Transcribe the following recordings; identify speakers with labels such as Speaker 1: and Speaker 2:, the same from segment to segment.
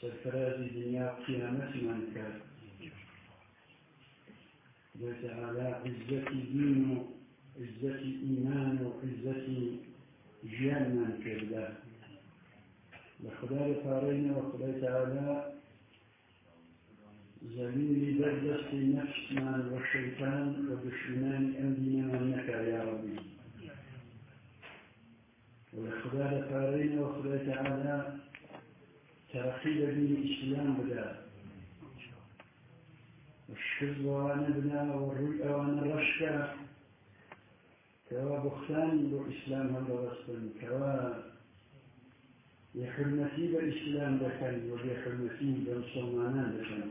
Speaker 1: سرفرازي دنيا قيامتنا كان وتعالى عزتي دين عزتي إيمان وعزتي جيانا كذا لخدا فارين وخدا تعالى زميلي بردستي نفسنا والشيطان ودشمنان أمدنا منك يا ربي ولخدا فارين وخدا تعالى ترقي دين الإسلام بدا. بنا والرؤى وأنا رشكا كوا بختان بالإسلام هذا رسل كوا يحرمتي بالإسلام دكان ويحرمتي بالمسلمان دكان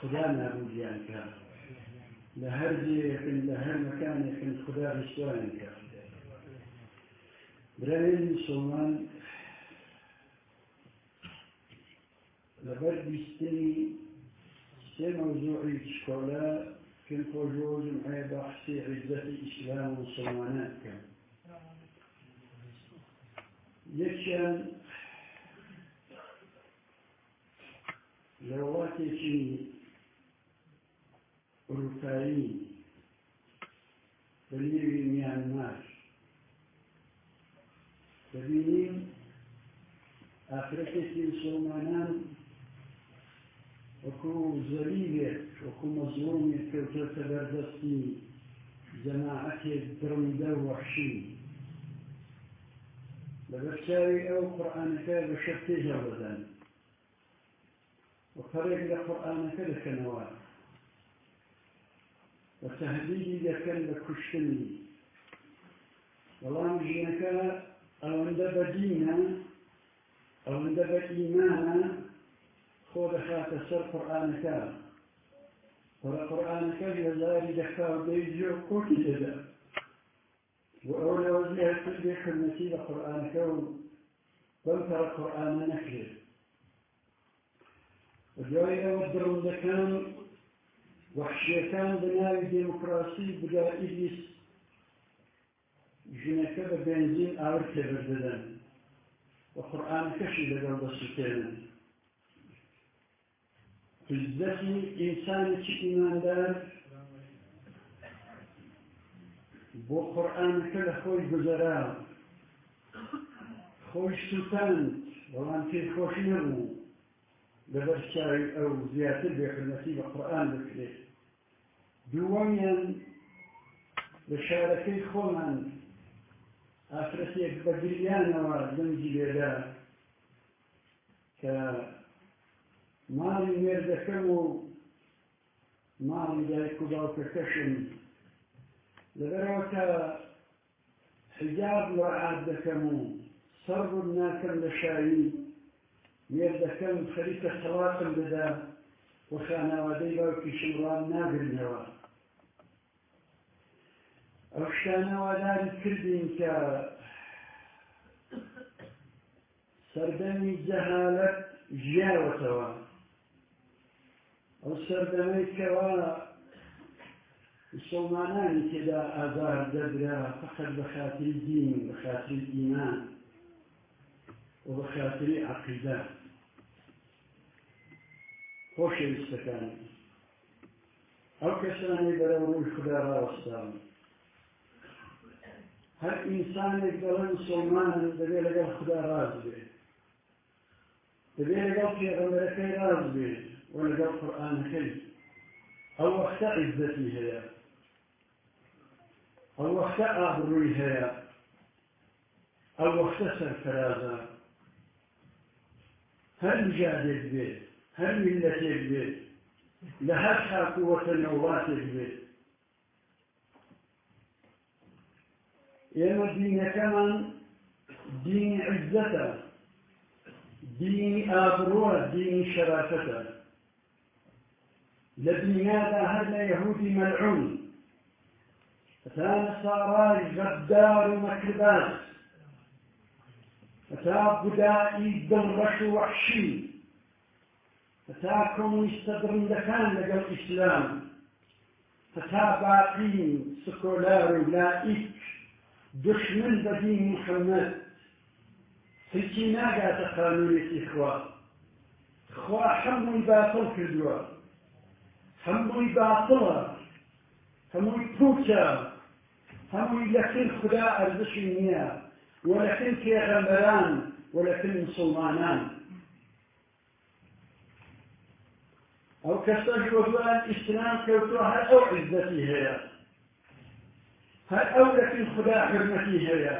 Speaker 1: خدا نابوديان كان لهر جيكن لهر مكان يكن خدا رسوان كان برای مسلمان لەبەر بیستنی سێ مەوزوعی شکۆلە کن خۆژۆژم هەیە بەحسی عیزەتی ئیسلام و مسلمانات بکەم یەکیان لە وڵاتێکی ئەوروپایی بە نێوی میانمار. دەبینیم ئافرەتێکی وەکو مەزلومێک کەوتۆتە بەردەستی جەماعەتێک درڕمدە وەحشی لەبەر چاوی ئەو قورآانەکە بە شەر تێژە بەدەن وەپەرێک لە قورآانەکە دەکەنەوە بە تەهدیدی دەکەن بە کوشتنی بەڵام ژینەکە ئەوەندە بەدینە ئەوەندە بە ئیمانە خۆ دەخاتە سەر قورآانەکە وەرە قورآانەکە هێزاری دەیجێ و کۆکی دەدا و ئەو لەوەزی هەر بێ خدمەتی لە قورآانەکە و بەم پەرە قورآانە نەکرێت دوای ئەوە دڕندەکان وەحشیەکان بەناوی دێموکراسی بدا ئیلیس ژنەکە بە بنزین ئاور تێبەردەدەن وقرآن كشي عزتی ئینسانی چی ئیماندار بۆ قورآانەکە لە خۆی گوزەرا خۆی سوتند بەڵام تێ خۆشی نەبوو. لەبەر چاوی ئەو زیاتر بێخرمەتی بە قورآان بکرێت دووەمیان لە شارەکەی خۆمان. ئافرەتێک بە گریانەوە دەنگی لێدا. کە ماڵی مێردەکەم و ماڵی دایک و باوکەکەشم لەبەرەوە کە حجاب ڕعات دەکەم و سەربم ناکەم لە شاوی مێردەکەم خەریکە سەڵاتم دەدا و خانەوادەی باوکی شمڕان ناگرنەوە ئەو شانەواداری کردین کە سەردەمی جەهالەت ژیاوەتەوە. ئەو سەردەمەی کەوا مسلمانانی تێدا ئازار دەبرا فقط بە خاتری دین بە خاتری ئیمان و بە خاتری عقیدە. خۆشەویستەکان ئەو کەسانی بەرەو ڕووی خدا ڕاوەستان هەر ئینسانێک دەڵێ مسلمانن دەبێت لەگەڵ خدا ڕاز بێت دەبێت لەگەڵ پێغەمبەرەکەی ڕاز بێت و لەگەڵ قورئانەکەی ئەو وەختە عیزەتی هەیە ئەو وەختە ئابڕووی هەیە ئەو وەختە سەرفرازە هەر مجادێک بێت هەر میلەتێک بێت لە هەر خاک و وەتەنەوڵاتێک بێت ئێمە دینەکەمان دینی عزەتە دینی ئابڕوە دینی شەرافەتە لدنيادا هل يهودي ملعون؟ فتا نصاراي غدار ومكربات فتا بدائي دمرش وحشي. فتا كومونيستدرن دكان لقى الإسلام فتا باقين سكولار لائك دشمن بدين محمد. هیچی ناگاتە قانونێکی خوا خوا هەمووی باتڵ کردووە هەمووی باتڵە هەمووی پوچە هەمووی لەکن خدا ئەرزشی نییە وەلەکن پێغەمبەران وەلەکن مسلمانان ئەو کەسەش وەدوان ئیسلام کەوتووە هەر ئەو عیزەتی هەیە هەر ئەو لەکن خدا حرمەتی هەیە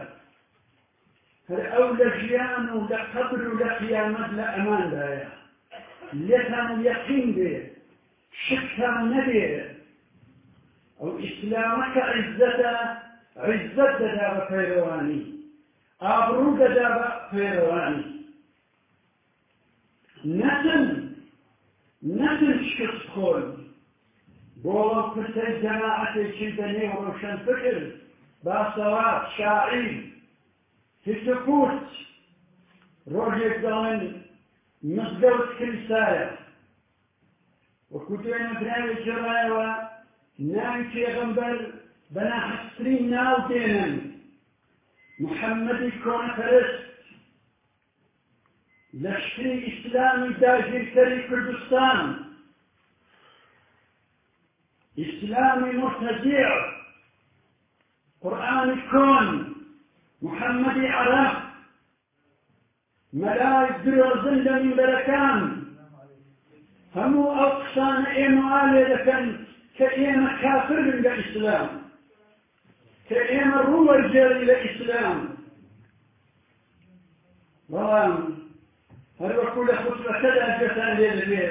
Speaker 1: هەر ئەو لە ژیان و لە قەبر و لە قیامەت لە ئەماندایە لێتان یەقین بێ شکتان نەبێ. ئەو ئیسلامەکە عیزەتە عیزەت دەدا بە پەیڕەوانی ئابڕوو دەدا بە پەیڕەوانی نەتن نەتن شکست خۆن بۆ ئەو پرسەی جەماعەتێکی بەنێو ڕۆشن فکر باسەوات شاعیر هیچەپوت ڕۆژێک داڵێن مەزگەوت کلیسایە. وەکو دوێنە براوێک جێڕایەوە ناوی پێغەمبەر بەناحەسترین ناو دێنن محەممەدی کۆنەپەرست لەشکری ئیسلامی داگیرکەری کوردستان ئیسلامی مرتەجیع قورآانی کۆن محەممەدی عراق مەلای درۆزن لە میبەرەکان هەموو ئەو قسانە ئێمە ئالێ دەکەن کە ئێمە کافرن لە ئیسلام کە ئێمە ڕووەرجێری لە ئیسلام. بەڵام هەروەکو لە خوتبەکەدا گەتان لێ لەبێ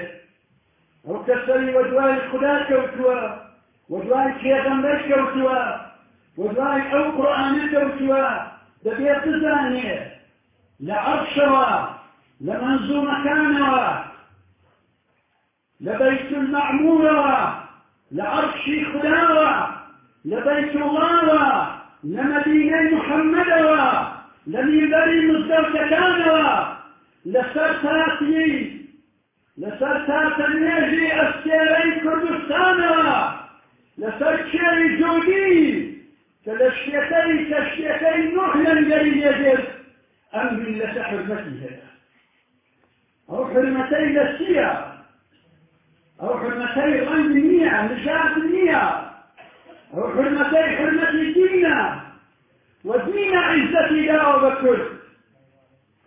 Speaker 1: ئەو کەسەری وەدوای خدا کەوتووە وەدوای پێغەمبەر کەوتووە وەدوای ئەو قورئانە کەوتووە دەبێت بزانێ لە عەرشەوە لە لە بەیت المەعمورەوە لە عەرشی خداوە لە بەیت اللهوە لە مەدینەی محەممەدەوە لە میبەری مزدەوتەکانەوە لەسەر تاتی لەسەر تاتە نوێژی ئەستێرەی کوردستانەوە لەسەر کێوی جوودی كالشيكي كالشيكي نحن جريجر أو حرمتي للسيا أو حرمتي الغنب النية. النية أو حرمتي حرمة الدين. ودين عزتي لا وبكر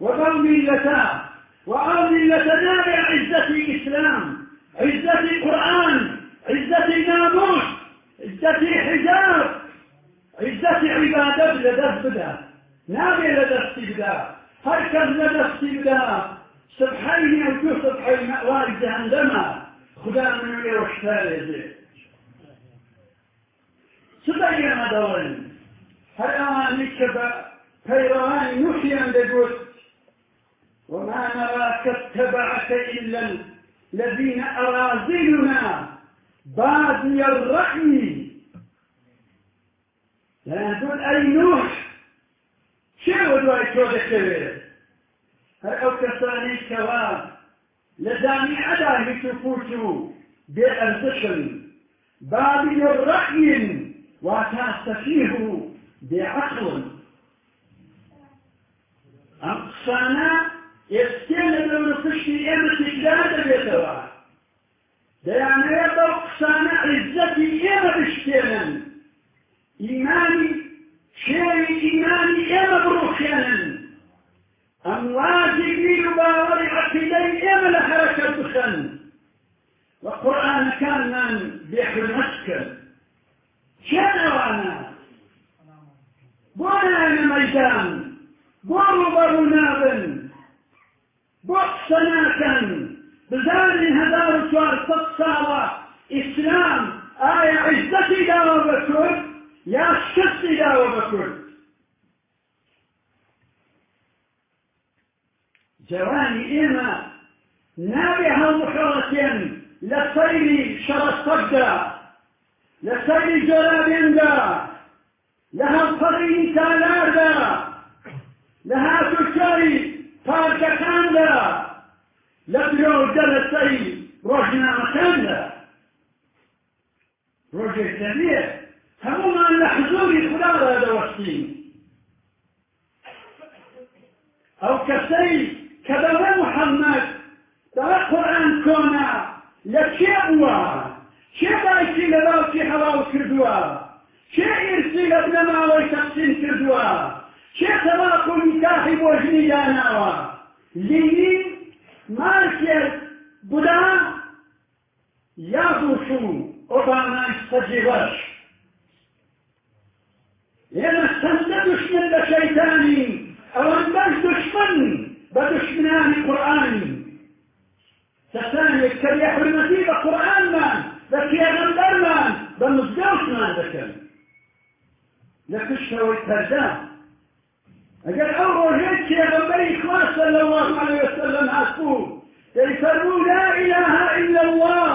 Speaker 1: وقوم ملتا وأو ملتنا بعزة الإسلام. عزة القرآن. عزة الناموس. عزة حجاب عزة عبادة لدست بدا نابي لدست بدا هركز لدست بدا سبحيني وجو سبحي مأوار جهنم خدا من يوشتال يزي سبعي مدورين هر أواني كبا فيروان نحيا لقلت وما نراك اتبعك إلا الذين أرازلنا بادي الرحم لأنتون أي نوح شو دواي تودك كبير هل أو كساني كواب لداني عدا يتفوتوا بأرزشن بابي الرحي وتستفيه بعقل. أقصانا يستين لو نفشي إيمة إجادة بيتوا. ديانا يبقى أقصانا عزتي إيمة بشتينا إيماني شيء إيماني إما بروخيانا أمواجي بيلو باوري عقيدي إما لحركة بخن والقرآن كان من بيحر مسكن كان وانا بونا أنا ميدان. بورو بارو نابن. بوحسناكا بزاري هدار توار تصالة إسلام آية عزتي داوا بكر یا شخصی داوە بکرد جوانی ئێمە نابێ هەڵمخەڵەتێن لسيري شرستقدا لسيري جرابيندا لها الفري تالاردا لها تشاري پارچەکاندا لە درۆدە لە سەری ڕۆژنامەکاندا. ڕۆژێک دەبێ هەمومان لە حزوری خودادا دەوەستین ئەو کەسەی کە كبابا محمد ترى قرآن كونا لكي أوا شي بايكي لباوكي حلاو كردوا شي إرسي لبنما ويتقسين كردوا شي تباقو نكاحي بوجني داناوا ليني ماركيز بدا يابوشو أوبانا استجيبش لما استند دشمن لشيطاني أو أنبش دشمن. بە دشمنانی قورآانی کەسانێک کە یەحرمەتی بە قورآنمان بە پێغەمبەرمان بە مزگەوتمان دەکەن لە پشتەوەی پەردە ئەگەر ئەو ڕۆژێک پێغەمبەری خوا صلی الله عليه وسلم هاتبوو يفرموا لا إله إلا الله.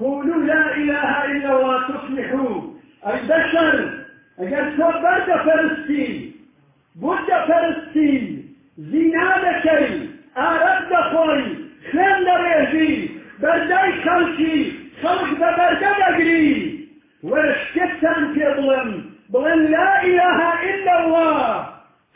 Speaker 1: قولوا لا إله إلا الله تصلحوا البشر أجل برد فرستي بد فرستي زنا دكي آرد دخوي خلن دريجي برداي خلقي خلق ببرده دقري ورشكتان في ظلم بلن لا إله إلا الله.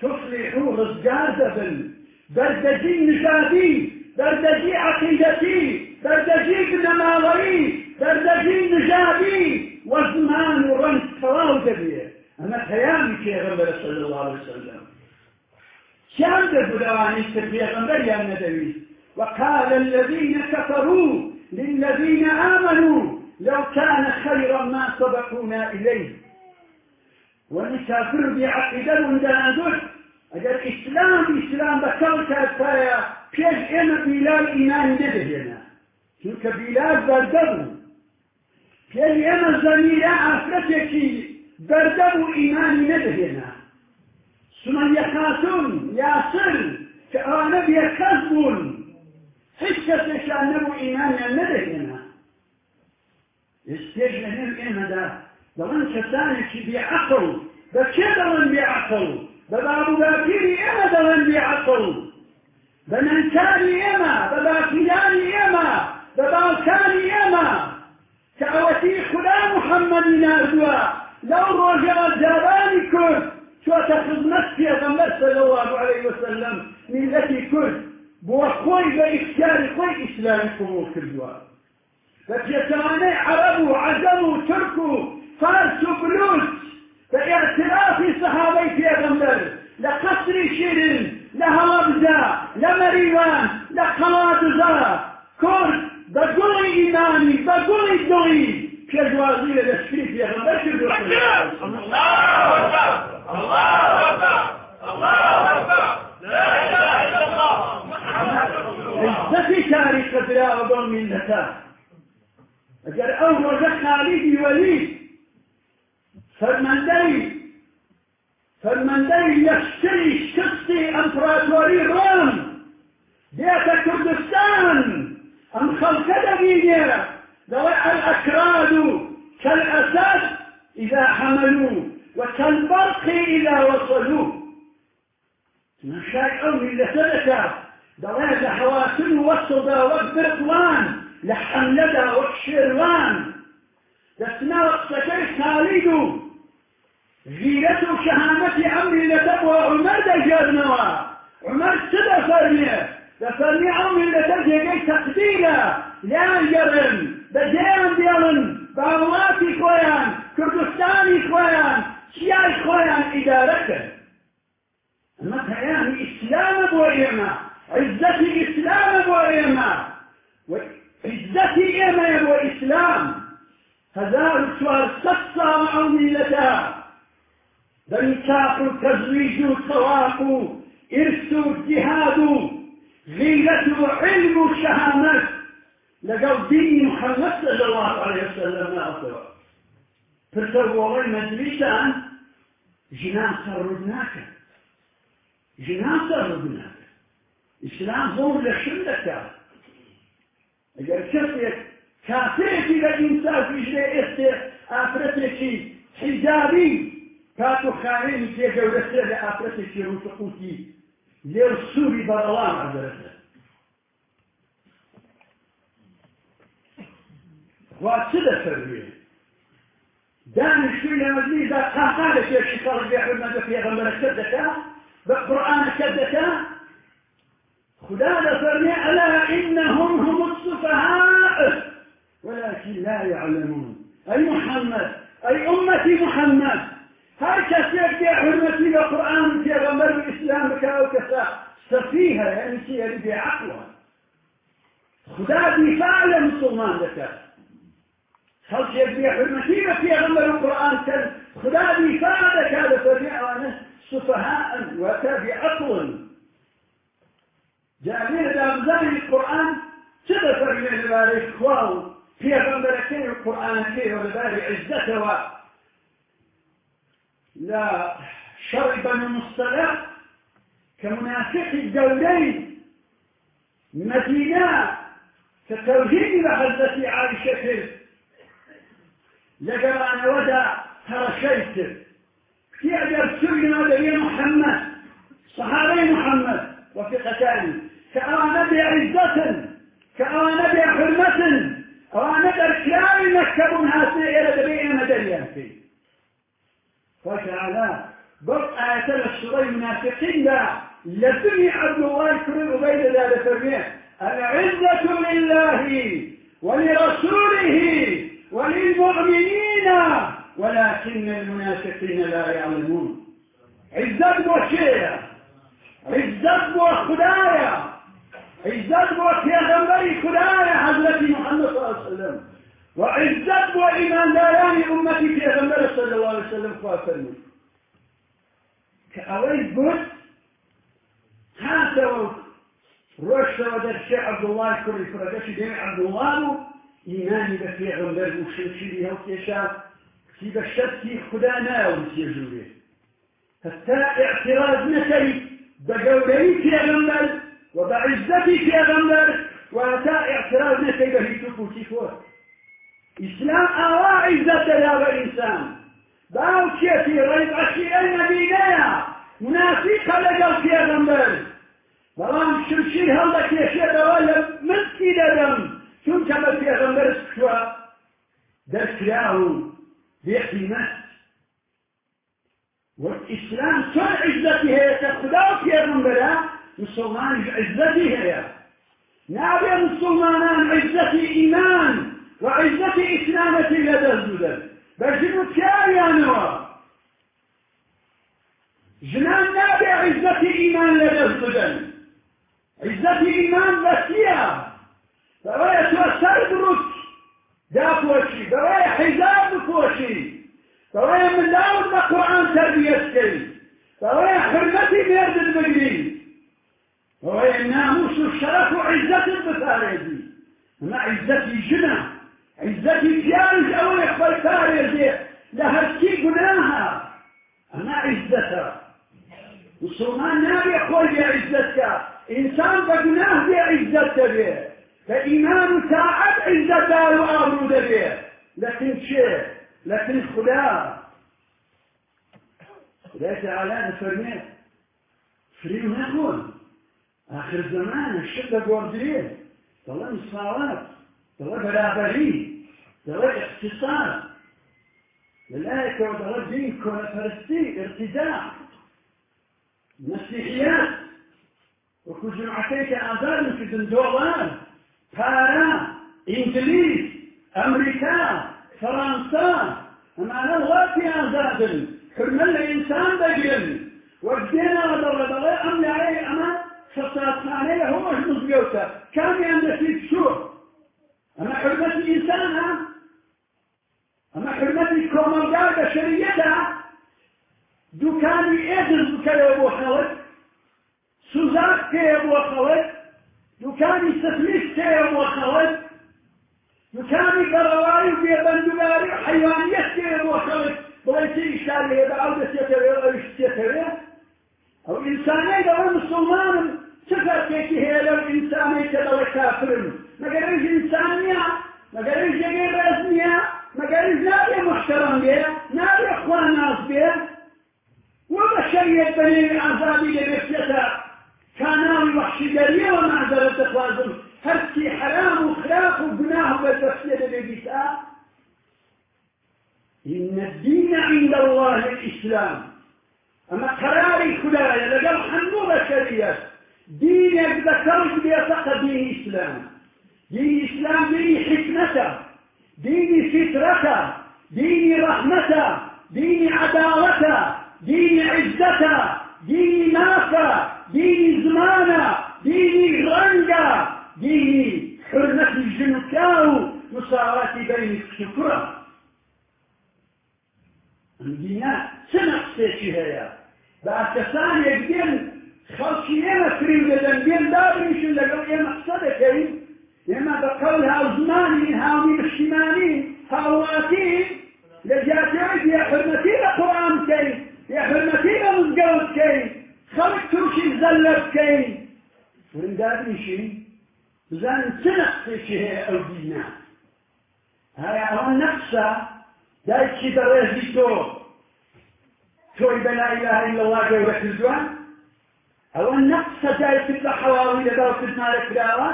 Speaker 1: تصلحوا رزقار دبن. بردجي نشادي بردجي عقيدتي بردجي بنماوري بردجي نجابي وزمان ورنج تواو دبيه أما كيامي في غنبر صلى الله عليه وسلم دبدواني في غنبر يا النبي وقال الذين كفروا للذين آمنوا لو كان خيرا ما سبقونا إليه. والكافر بعقيدة وندانوش اگر إسلام إسلام بكل كافايا پیش أنا بلال ایمان ندهنا چونکە بیلال بەردە بوو پێی ئێمە زەمیرە ئافرەتێکی بەردە بوو ئیمانی نەدەهێنا سمەیە خاتون یاسر کە ئەوانە بێکەس بوون هیچ کەسێکیان نەبوو ئیمانیان نەدەهێنا ئێستێژ لە نێو ئێمەدا دەڵێن کەسانێکی بێعەقڵ بە کێ دەڵێن بێعەقڵ بە بابووباپیری ئێمە دەڵێن بێعەقڵ بە نەنکاری ئێمە بە باپیرانی ئێمە بە باوکانی ئێمە کە ئەوەتی خدا محەممەدی نردووە لەو ڕۆژەوە جابانی کورد چۆتە خزمەت پێغەمبەر صلی الله عليه وسلم میلەتی کورد بۆ خۆی بە ئیختیاری خۆی ئیسلامی قبول کردووە. بە پێچەوانەی عەرەب و عەجەم و ترک و فارس و بلوچ بە ئاعترافی سەحابەی پێغەمبەر لە قەسری شیرن لە هەڵەبجە لە مەریوان لە قەڵاتزە کورد بە گوڵی ئیمانی بە گوڵی دڵی پێشوازی لە لەشکری پێغەمبەر کردووە. عزەتی تاریخە دراوە بەو میلەتە ئەگەر ئەو ڕۆژە خالیدی وەلید فەرمەندەی فەرمەندەی لەشکری شکستی ئەمپراتۆری ڕۆم دێتە کوردستان ئەم خەڵکە دەبینێ دەڵێ الأكراد كالأسد إذا حملوا وكالبرق إذا وصلوا مشاك أو من لسنك دڵێ حواسن وەسڵدا وەک برقوان لە حەملەدا وەک شێروان دەستناوە قسەکەی خالید و غیرەت و شەهامەتی ئەمری لەتە بۆ عمەر دەژێرنەوە عمەر چ دەفەرمێ دەفەرمی ئەو میلەتە جێگەی تەقدیرە لیان گەڕن بەجێیان دێڵن بە وڵاتی خۆیان کوردستانی خۆیان چیای خۆیان ئیدارەکەن ئەمە پەیامی ئیسلامە بۆ ئێمە عزتي إسلام أبو إيما عزتي إيما أبو إسلام هزار سوار سطا مع ملتا بنكاق تزويج الطواق إرث الجهاد غيرة علم الشهامات لقوا دين محمد صلى الله عليه پرسە وڵی مەدریسان ژنان سەرڕوود ناکەن ژنان سەرڕوود ناکەن ئیسلام زۆر لە شن دەکات ئەگەر کەسێک کافێکی لە ئینسافیژێ ئێستێ ئافرەتێکی حیجابی کات و خاوێنی تێگەورەسێ لە ئافرەتێکی ڕوتقوتی لێو سووری بەڵام ئەدەرەسێ وا چ دەسەروێت دانیشتوی لە مەزنیدا قاقا لە پێشی خەڵک بێحرمە بە پێغەمبەرەکە دەکا بە قورئانەکە دەکا خدا لفرمي ألا إنهم هم السفهاء؟ ولكن لا يعلمون. أي محمد أي أمتي محمد؟ هاي كثير في حرمتي القرآن في غمر الإسلام بكاو كسا سفيها يعني شيء بعقلها خدا دفاع للمسلمان ذكر خلق يبني حرمتي في غمر القرآن؟ كان خدا دفاع ذكر فرمي سفهاء وتابع عقل جامعه دامزانی القرآن چه فرمي لباري خواو في غمبركين القرآن كيه ولباري عزته لا شرب من الصلاة كمنافق الدولين مدينة كتوهيد لحظة عائشة. لقد أنا ودع ترشيت في أجر سلنا لي محمد؟ صحابي محمد وثقتان. كأوانا بعزة كأوانا بحرمة أوانا بركلاي مكتب هاتي إلى دبيئة مدريا فيه وتعالى قلت آية الشري منافقين لا. لسني عبد الله كريم وبين ذلك فرميه العزة لله ولرسوله. وللمؤمنين ولكن المنافقين لا يعلمون. عزة وشيء عزة وخدايا عزة وكيغمبري خدايا حضرة محمد صلى الله عليه وسلم. وعزت داران أمتي في غمبر صلى الله عليه وسلم خوافرني كأويت قلت هاتوا روشتا ودرشي عبد الله فرقش جميع عبد إيماني بفي غمبر وشمشي لها وكيشا في بشتي خدا ناوي يجوري حتى اعتراض نسي بقولي في غمبر وبعزتي في غمبر وحتى اعتراض نسي بهي تفوتي فوت إسلام أوا عزة لا إنسان باو كيفي ريب أشي أي مدينة. منافقة لقل في غنبر بلان شمشير هلا كيشي دوالا مسكي لدم شو كما غنبر سكوا دكراه باحتمال والإسلام صار عزته هي تخدا في غنبر مسلمان عزته هي نابي مسلمان عزته إيمان وعزة إسلامة لدى الزدن بجنو كاريانوا جنان نابع عزة إيمان لدى الزدن عزة إيمان بسيا بغاية توسر بروك داكوشي بغاية حزاب بكوشي بغاية من داود بقرآن تربيتكي بغاية حرمتي بيرد المجري بغاية الناموس والشرف وعزة البفاريدي أما عزة جنان عزتي جارج أو يقبل تاريخي لهركي قناها أنا عزتها وصلمان نابي أقول بعزتك إنسان بقناه بعزتك به فإيمان ساعد عزتها وآمرود به لكن شيء لكن خدا؟ خدا تعالى نفرمي فريم نكون آخر الزمان الشدة قوردريه والله مصارات دەڵێ بەرابەری دەڵێ اقتصاد. لەلایەکەوە دەڵێ دین کۆنەپەرستی ارتداع مسیحیات وەکو جمعەکەی ئازاد کردن دۆڵار پارە ئینگلیس ئەمریکا فەڕەنسا ئەمانە وڵاتی ئازادن کردن لە ئینسان دەگرن وەک دێنەوە دەڵێ دەڵێ ئەم لایەی ئەمە فەسادخانەی لە هەمەش مزگەوتە کامیان دەچیت شوە أما حرمة الإنسان أما حرمة الكومنجار بشريتها دوكاني إذن بكرة أبو خلق سوزاك دوکانی سفلیش تێەوە خەڵت دوکانی بەڕەوای في بێبندوگاری حيوانية تێەوە خەڵت بڵێ إشتاري هذا عودة بە أو دەستێتەوێ أو إنساني ئەو مسلمان سفر كيكي چ فەرقێکی هەیە لەو ئینسانەی کە لەوە کافرن مەگەر ئەوش ئینسان نییە مەگەر ئەوش جێگەی ڕێز نییە مەگەر ئەوش نابێ محتەرم بێ نابێ خوا عزابي لبسيطة کاناوی وحشیدەریەوە مازەرەتە خوازم هەرچی حرام و خراپ و گناه و بەدەستیە إن الدين عند الله الإسلام. أما قراري خلايا لقل حنو بشرية. دين ذكرت بيتقى دين إسلام دين إسلام دين حكمته دين سترته دين رحمته دين عداوته دين عزته دين ناصره دینی زمانە دینی ڕەنگە دینی حرمەتی ژنکا و مساواتی بینی سکوڕە دینە چ نەقسێکی هەیە؟ بە کەسان یەکدێن خەڵکی ئێمە فری دەدەن بێن دابنیشن لەگەڵ ئێمە قسە دەکەین. ئێمە بە قەول هاوزمانی هاوی پشتیمانی هاوڵاتی لە جاتیای یە حرمەتی لە قوڕان بکەین یە حرمەتی لە مزگەوت بکەین. ترشي زلب كي ورن دابريشي بزان سنة قسيشي هيا أو دينا هاي أول نفسه دایکی دەڕێژی تۆ تۆی بە لا إله إلا الله گەورە کردووە ئەوە نەقسە دایکت لە حەواوی لەداو کردنارە کراوە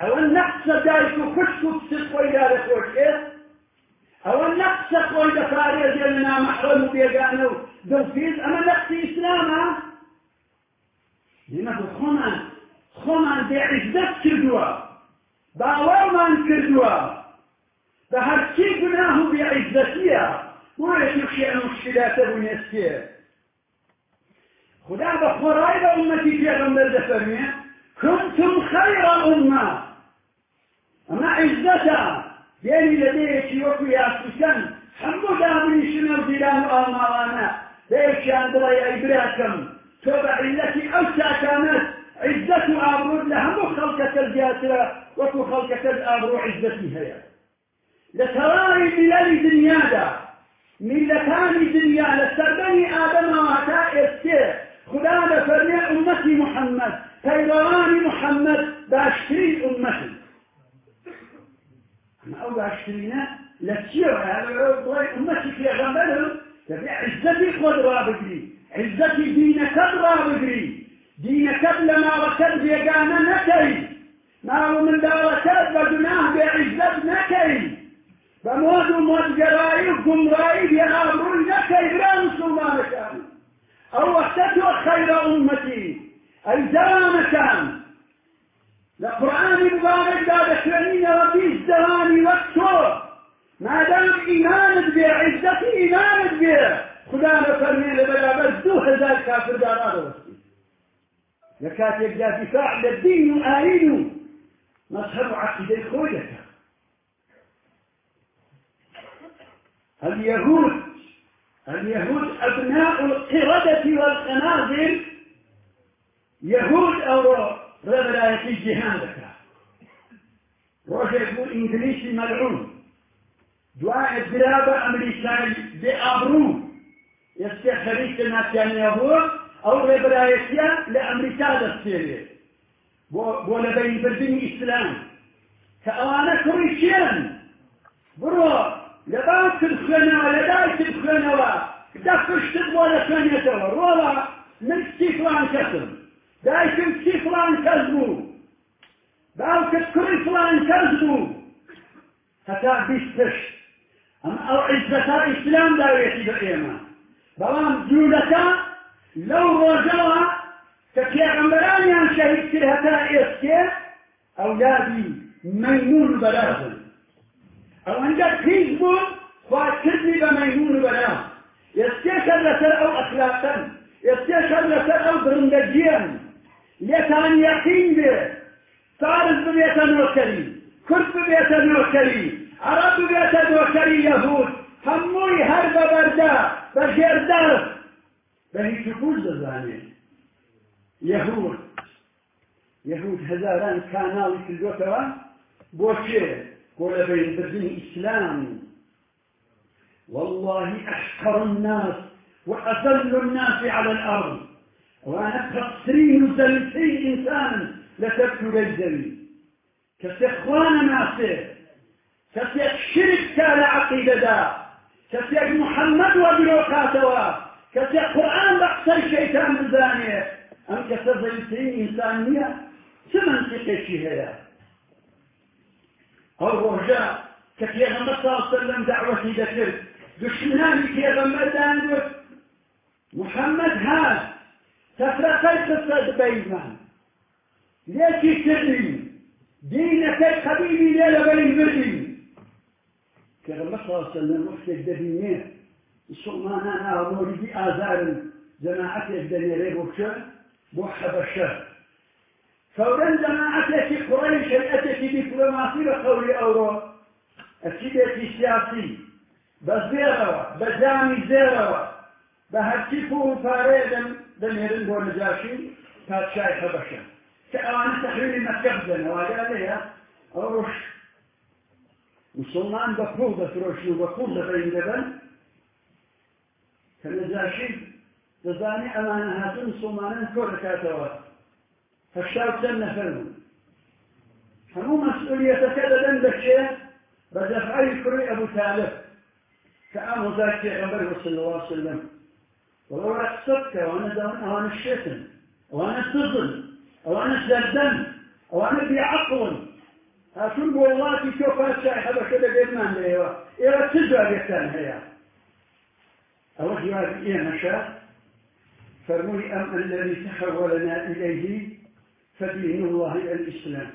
Speaker 1: ئەوە نەقسە دایک و خوشک و پسر خۆی دا دەخۆشێت ئەوە نەقسە خۆی دەپارێزێ لە نامەحرەم و بێگانە و دڵفیز ئەمە نەقسی ئیسلامە لەنەخۆ خۆمان خۆمان بێعیزدەت کردووە. باوەڕمان کردووە. بە هەرچی گوناه و بێعیزدەتیە وەیەکی خێن و شکلاتە بوو نێستێ خدا بە خۆڕای بە ئومەتی پێغەمبەر دەفەرمێ كنتم خير أمة أما عزتا بێنی لە بێکی وەکو یاسوسەن هەموو دابنی شنە زیران و ئاماوانە بێکیان بڵی ئەیبراکەم توبع التي أوسع كانت عزة آبرود لهم خلقة الجاسرة وكو خلقة الآبرو عزتي هي لتواري بلال دنيادا ملتان دنيا لسربني آدم واتا استير خدا بفرمي أمتي محمد. تيروان محمد باشتري أمتي. أما أو باشترينا لتشير أمتي في غمبلهم تبع عزتي قد رابقري عزتي دينك رابقري دينك لما ركب بيقانا نكي. ما هو من داركات بدناه بعزت نكي. بموت موت جرائي وقمرائي بأمر لك إبرا مسلمان كان. أو وحدته خير أمتي. أيزان كان. القرآن مبارك بعد كرنين ربي الزهاني وقته. ما دام إيمانت به عزتي إيمانت به خدا فرمي لبلا بس دو هزار كافر دار هذا وسطي لكات يبدا دفاع للدين وآينه مذهب عقيدة خوجك اليهود اليهود أبناء القردة والخنازر يهود أو ربلاية الجهان لك يقول إنجليزي ملعون. دعاء الدرابة أمريكاني بأبرو. یەشتێ خەریکە ناتیانە بووە ئەو ڕێبرایەتە لە ئەمریکا دەستێنێت بۆ لە بەینبردنی ئیسلام. کە ئەوانە کوڕی چێن بڕۆ لە باکر خوێنەوە لە دایکر خوێنەوە. دەخشتت بۆ لە خوێنێتەوە. ڕۆڵە من چی فلان کەسم؟ دایکم چی فلان کەس بوو؟ باوکت کوڕی فلان کەس بوو؟ هەتا بیست پشت. ئەم ئەو عیزەتا ئیسلام داوێتی بە ئێمە. بەڵام جوولەکە لەو ڕۆژەوە کە پێغەمبەرانیان شەهید کرد هەتا ئێسکێ ئەولادی مەیمون بەرا بوون ئەوەندە پیش بوون خواکردنی بە مەیمون بەرا. ئێسکێ شەر لەسەر ئەو ئەخلاقەن ئێسکێ شەر لەسەر ئەو برندەگیەن لێتان یەقین بێ سارز ببێتە نۆکەری کورد ببێتە نۆکەری عەرەب ببێتە نۆکەری یەهود. عرب ببيت نوكري يهود هموي هرب بردا بجردار بهي تقول زاني يهود يهود هزاران كانوا يكلوتوا بوشيه قول بين بدين إسلام والله أحقر الناس وأذل الناس على الأرض. وأنا تقصرين زلتين إنسان لتبكو الزلي كسيخوان ناسه كسيخ شرك كان عقيدة دا كسيخ محمد وبروقاتوا كسيخ قرآن بقصر شيطان بزانيه أم كسيخ زلتين إنسانية سمن تقشي هيا أو رجاء؟ كثيرا ما صلى الله عليه وسلم دعوتي ذكر دشمنانی پێغەمبەردان گوت محەممەد هات تەفرەقەی قسە دبەیمان لێکی کردین دینەکەی قەبیلی لێ لەبەری بردین پێغەمبەر صلی الله علیه و سلم وەختێک دەبینێ مسلمانان ئامۆریدی ئازارن جەماعەتێک دەنێرێ بۆ کە بۆ حەبەشە. فورا جماعتك قريش أتت بدبلوماسي بقول أورو أكيد في سياسي بزيروا بجامي زيروا بهرتفوا فاريدا دميرن بو نجاشي فاتشاي حبشا كأوان تحريم مكة بزن وقال لها أوروش مسلمان بە پوڵ دەفرۆشن و بە پوڵ دەبین دەبن کە نەجاشی دەزانی ئەمانە هاتون مسلمانان کۆ دەکاتەوە؟ هەشتا چەند نەفەر بوون هەموو مەسئولیەتەکە دەدەن بەچێ بە دەفعی کە الله عليه وسلم. وەڵە قسە بکە ئەوانە داون هاتون بۆ وڵاتی تۆ پادشای حەبەشە دەبێتمان لێوە ئێوە چ جوابێتان هەیە ئەوە جوابی ئێمەشە فرموي أم الذي تحولنا إليه فدين الله الإسلام.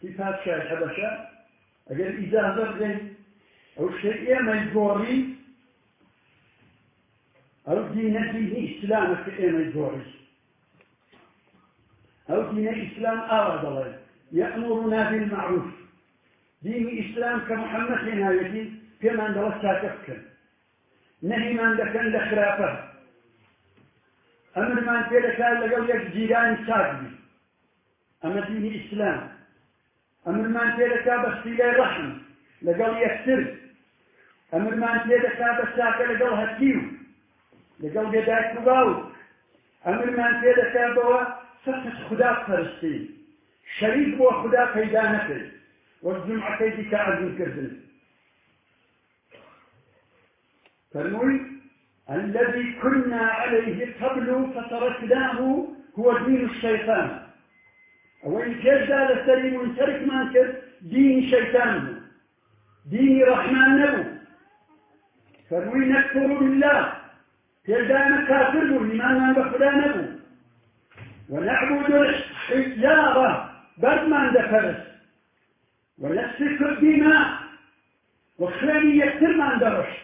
Speaker 1: في فاتشا الحبشة أجل إذا ضرب أو شيء ما يجوري أو دين دين إسلام في ما يجوري أو دين إسلام أراد الله يأمرنا بالمعروف. دين إسلام كمحمد هنا يدين كما أن درسها تفكر نهي من ذكر لخرافه ئەمرمان پێ دەکات لەگەڵ یەک جیرانی چاکبی ئەمە دینی ئیسلام ئەمرمان پێ دەکات بە سیلای ڕەحم لەگەڵ یەکتر ئەمرمان پێ دەکات بە چاکە لەگەڵ هەتی و لەگەڵ بێدایک و باوک ئەمرمان پێ دەکات بەوە فقط خدا پەرستی شەریک بۆ خدا پەیدا نەکرد وەک جمعەکەی دیکە عەزم کردن. فەرمووی الذي كنا عليه قبل فتركناه هو دين الشيطان وإن كجد لسليم منترك ما كد دين شيطان دين رحمن نبو فروي نكفر بالله. كجدان كافر لمن بخدا نبو ونعبد الحجارة. بردمان دەپەرست. و لە قسەی کوردی نا و خوێنی یەکترمان دەڕشت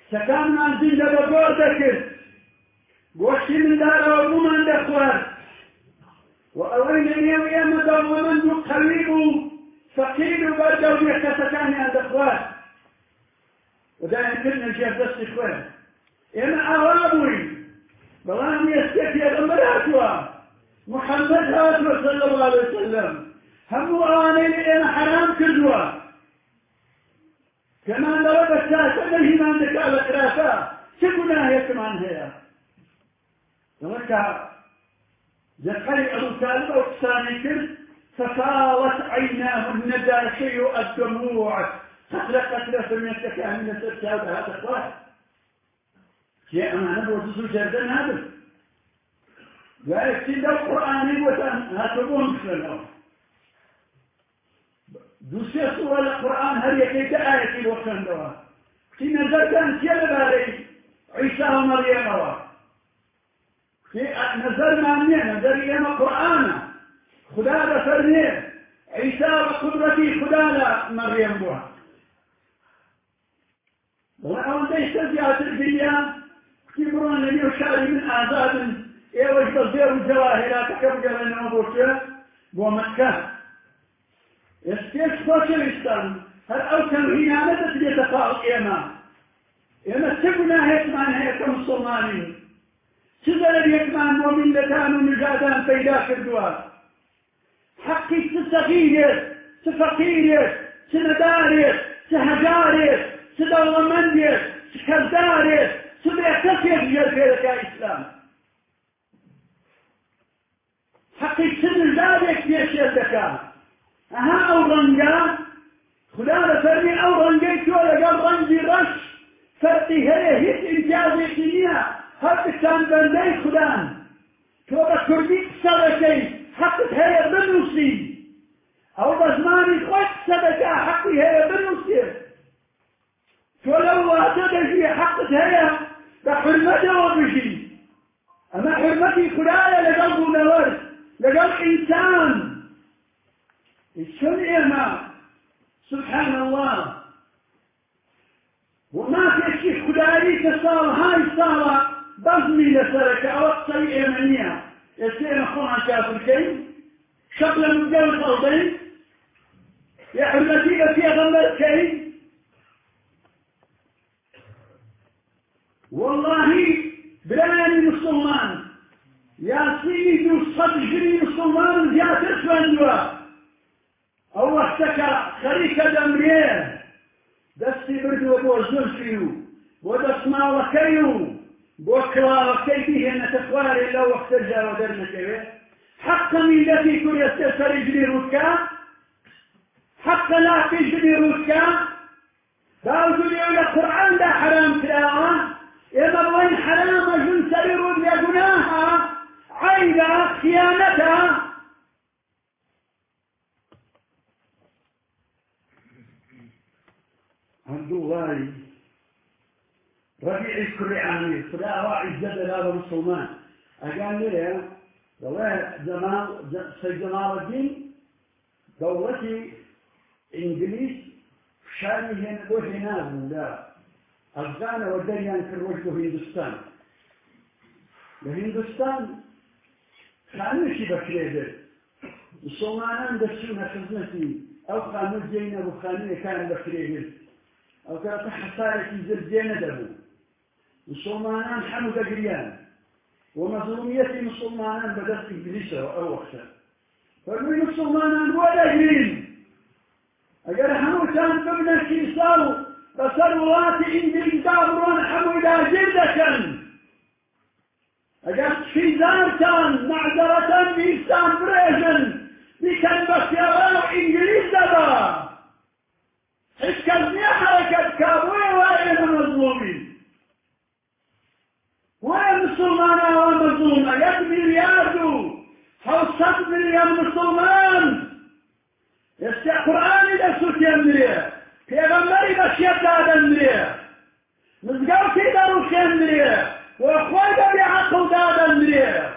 Speaker 1: قسەکانمان زیندە بە گۆڕ دەکرد. گۆشتی مندارەوە بوومان دەخوارد. و ئەوەی لە نێو ئێمە داوەمەند و قەوی بوو فەقیر و بەردەوریە کەسەکانیان دەخوارد. ودائمترنا جهدست إخوان إما أرابوي بلان يستفيد أمراتها محەممەد هاتووە صلی الله عليه وسلم. ئەوانەی لە ئێمە حرام کردووە كمان لو بساسة الهمان لك على قرافة شكنا هي كمان هي ولك ذكر أبو طالب أو قصاني كرد فصالت عيناه شيء الدموع قتل قتل سميتك من السرسال هذا الصلاة شيء أمانة بوجسو جردن هذا لا يكتب القرآن وتن هاتبون مثل دوسێ سووە لە قورآن هەر یەکەیتە ئاەتی بۆ خوێندەوە کتی نەزەرتان چێ لەبارەی عیسا و مەڕیەمەوە نەزەرمان نییە نەزەری ئێمە قورآنە خدا دەفەرمێ عیسا بە قدرەتی خدا بەڵێ ئەوەندەی شتە زیاتر گریان کتی بڕۆن لە نێو شاری من ئازادن ئێوەش بە زێر و جەواهێراتەکە بگەڕێنەوە بۆ چێ بۆ مەکە ئێستێش خۆشەویستان هەر ئەو تەمهینانە دەبێتە پاڵ ئێمە ئێمە چه گوناهێکمان هەیە کە مسلمانین چ زەرەرێکمان بۆ میلەتان و نژادان پەیدا کردووە حەقی چ سەغیرێت چ فەقیرێت چ نەدارێت چ هەجارێت چ دەوڵەمەندێت چ ئیسلام نژادێک پێشێت دەکات ئەها ئەو ڕەنگە خدا لە فەرمی ئەو ڕەنگەی تۆ لەگەڵ ڕەنگی ڕەش فەرقی هەیە هیچ ئیمتیازێکی نییە هەر بچان بەندەی خوددان تۆ بە کوردی قسە دەکەی حەقت هەیە بنووسی ئەو بە زمانی خۆی قسە دەکا حەقی هەیە بنووسێت ولو في حقت هيا بحرمته وبشي أما حرمتي خلايا لقلب نور لقلب إنسان. الشرع سبحان الله. وما في شيء خداري كصار هاي صار بزمي لسرك أو سيء منيا يصير أخونا كافر كي شغل من جو صوتين يا حرمتي بس غمر كي والله بلاني مسلمان. يا سيدي صدقني مسلمان زيادة فندوا أو وقتك خريك دمريه دستي بردو بو زلفيو بو دسما وكيو. بو كلا وكي به أن تخواري لو وقت الجا ودرنا حق ميلتي كل يستسر يجري روكا. حق لا تجري روكا. باوجود يقول القرآن ده حرام تلاوة. إما وين حرام جن سرير يا جناها عيبة خيانتها عبد الله ربيع الكرعاني راعي الزبل هذا مسلمان. أقال لي والله زمان سيد جمال الدين دولتي إنجليز شاني هنا دو هنا لا. أفغان ودريان كروجه هندوستان. لهندوستان خانو شي بكريدر مسلمانان دسونا خزنتي أو خانو زينب وخانو كان بكريدر أو كانت حصارة زرجين دبو مسلمانان حمو دقريان ومظلومية مسلمانان بدأت إنجليسا أو وقتا فالمي مسلمانان ولا جرين أجل حمو كان بمنا كيساو بسرورات إنجليز دابرون حمو إلى جردكا أجل في زارتان معذرة بإسان بريجن بكن بسيارة إنجليز دابا اسكتني حركة كابوية وين مظلومين وين مسلمان ومظلومة يد مليار حوصت مليون مسلمان يستع قرآن إذا سوت يمريه في غمري بشيط هذا المريه مزقاو كيدا روش يمريه وأخوي بعقل هذا المريه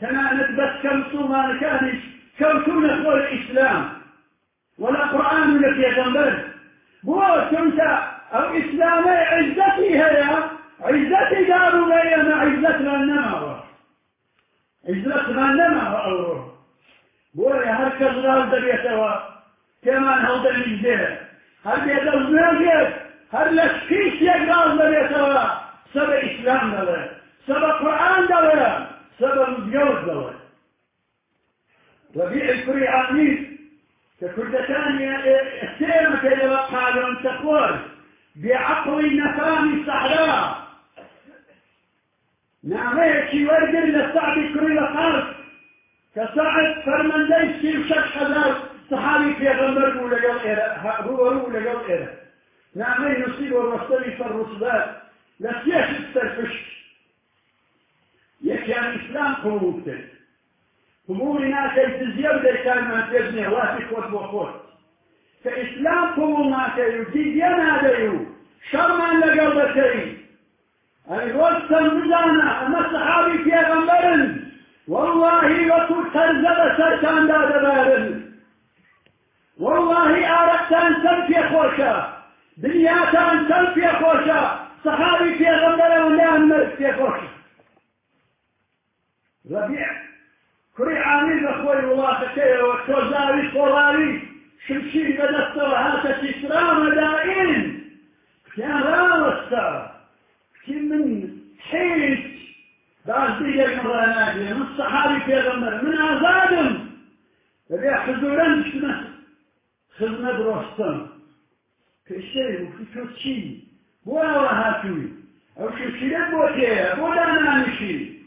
Speaker 1: تنانت بس كمسلمان كانش كوتون أخوة الإسلام ولا قرآن لك يا جنبر بو كنت أو إسلامي عزتي هي عزتي داروا لي ما عزتنا النما عزتنا النما أوروه بو يا هركز رال دبيتوا كمان هو دليل هل بيدل ناجد هل لشكيش يقرال دبيتوا سبب إسلام دله سبب قرآن دله سبب مزيوز دله ربيع الكريعانيس ككردتان السيرة اللي وقع لهم تقول بعقل نفام الصحراء شي ورد للصعب كل خالص كصعد فرمان ليس في شك حذر صحابي في غمر ولا قال إيرا هو ولا قال إيرا. نعم يصيب الرسول في الرسلات لا سياش السرفش يكي الإسلام قوته قبولنا كي تزيب دي كلمة تبني واسي خود وخود كإسلام قبولنا كي يجيب ينا ديو. شرما لقلبتي الوقت سنبزانا أما الصحابي في غمبرن والله وكو ترزب سرشان داد بارن. والله آرقتان سلفي خوشا. دنياتان سلفي خوشا. صحابي في غمبرن ولا أمرك في خوشا. ربيع كري عامل بخوي والله كي وتوزاري صوراري شمشي بدستر هاتا تسرام دائم كان راوستا كي من حيث باش دي المرانات من الصحابي في غمر من ازادم ربيع حضوران شنا خدمة بروستم كشي وفي كوتشي بولا وهاتوي أو شمشي بوتيه بولا نامشي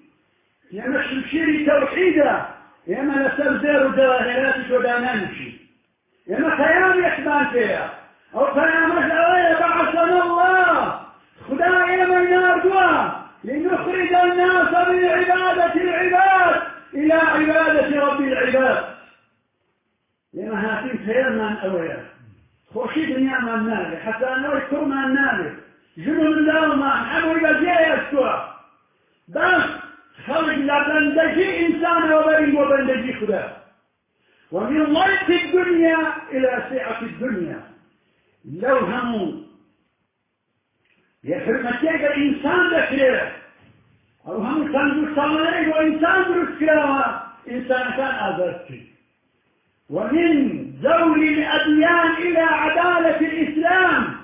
Speaker 1: يا مش مشيري توحيدة يا ما نستبزر جواهرات ودانا نمشي يا ما خيام يحبان فيها. أو خيام أشعرية بعثنا الله. خدايا من يرجوا لنخرج الناس من عبادة العباد. إلى عبادة رب العباد. لما هاتين خيام من أويا. خۆشی دنیامان نابێ حەسانەوەی کوڕمان نابێ ژن و منداڵمان هەمووی بەجێ ئەستووە بەس خەڵک لە بەندەجی ئینسانەوە بەرین بۆ بەندەجی خوددا ومن ضيق الدنيا إلى سعة الدنيا لو هموا يحرمتيك الإنسان ذكره أو هم تنزل صالحين وإنسان درسكراها إنسان كان آذرتي ومن زول الأديان إلى عدالة الإسلام.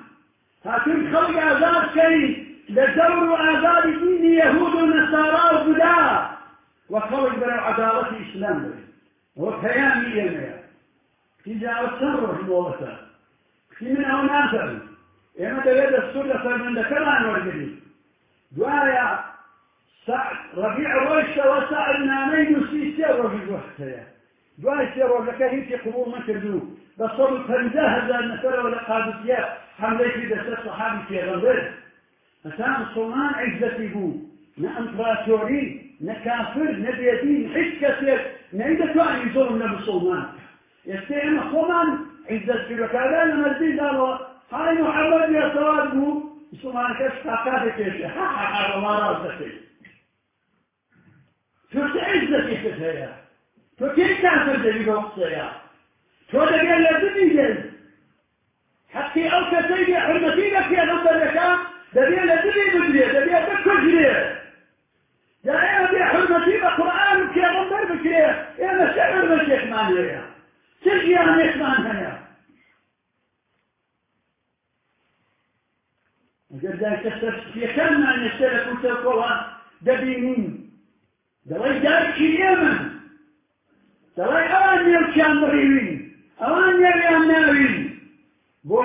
Speaker 1: هاتون خلق آزاد كي لزور آزاد دين يهود ونصارى وبداء وخلق بلا عدالة الإسلام. وكيان يميا في جاء السر رحمه الله في من أو ناصر إما تجد السورة فمن ذكرها نورجدي دعايا ربيع رويشة وسعد نامين وسيسي رجل وقتها دوای سێ ڕۆژەکە هیچی قبول نەکردو بە سەڵ و پەنجا هەزار نەفەرەوە لە قادسیە حملەیەکی دەسەر سەحابی پێغەمبەر ئەسا مسلمان عیزەتی بوو نە ئەمپراتۆری نە کافر نە بێدین هیچ کەسێک نەیدەتوانی زۆرم لە مسلمان ئێستا ئێمە خۆمان عیزەت کردەکاران لە مەردی داڵەوە حاڵی محەممەد یاسەوات بوو مسلمانەکەش تاقا دەکێشە ها ها ها وما ڕاست دەکەیت چه عیزەتی کت هەیە تۆ کێ کافر دەبی بە قسەیە تۆ دەبێت لە دنی دێت حقی ئەو کەسەی بێ حرمەتی لە پێغەمبەرەکە دەبێت لە دنی بدرێت دەبێت بکوژرێت یا ئێمە بێ حرمەتی بە قورئان و پێغەمبەر بکرێت ئێمە چه حرمەتێکمان هەیە چه ژیانێکمان هەیە ئەگەر دایکە سەرسیەکانمان لەسەر لە کوتەکەوە دەبینین دەڵی دایکی ئێمە دەڵێ ئەوان نێوچیان بڕیوین ئەوان نێویان ناوین بۆ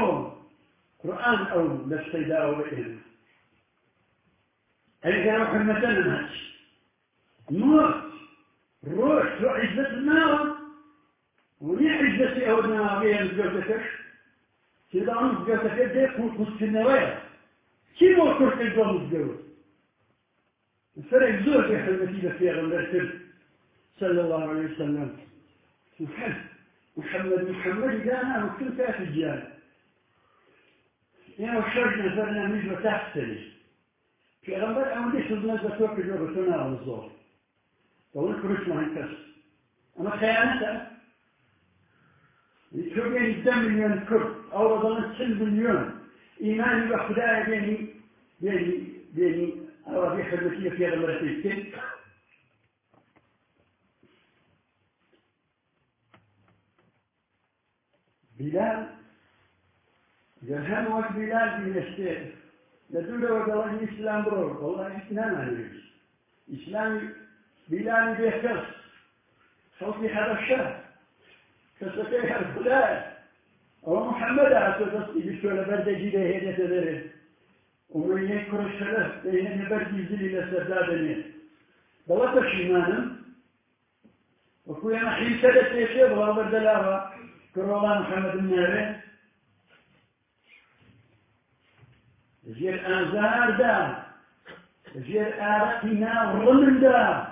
Speaker 1: قورآن ئەو لەشتەی داوە بە ئێمە ئەگەر حرمەتە نەهاچ موت ڕۆژ تۆ عیزت ناوە ونی عیزەتی ئەوە ناوەیە گەوتەکەش تێدا ئەم گەوتەکە دێ کووتکردنەوەیە چی بۆ کورتکرد بۆ مزگەوت فرق زور في حرمتي بفيغمبر كرد صلى الله عليه وسلم. محمد محمد محمد وكل كاف الجان يا وشرج نزلنا ميز وتحت لي في غنبر أو ليش الناس بتوقع جو بتونا على الزور تقول كرش ما هنكس أما خيانته شو بين الدم مليون كرد أو رضنا 10 مليون إيماني بخدايا بيني بيني بيني أو في حرمتية في هذا المرتين بلال جەرهەم وەک بلال بینەشتێ لە دوورەوە دەڵی ئیسلام بڕۆ بەڵا هیچ نامانوێت ئیسلامی بیلانی بێکەس خەڵکی حەرەشە کەسەکەی هەرخدای ئەوە محەممەد هاتۆ دەستی بشتۆ لە بەردەگی دەهێنێتە دەرێت ومنە کوڕشەرە دەهێنە بەرگی زلی لە سەردا دەنێت بەڵە پەشیمانم وەکوێمە حیسە دەستێشێ بەڵا بەردەلاوە كرولا محمد النبي. جير أنزار دا جير آرقنا ورمن دا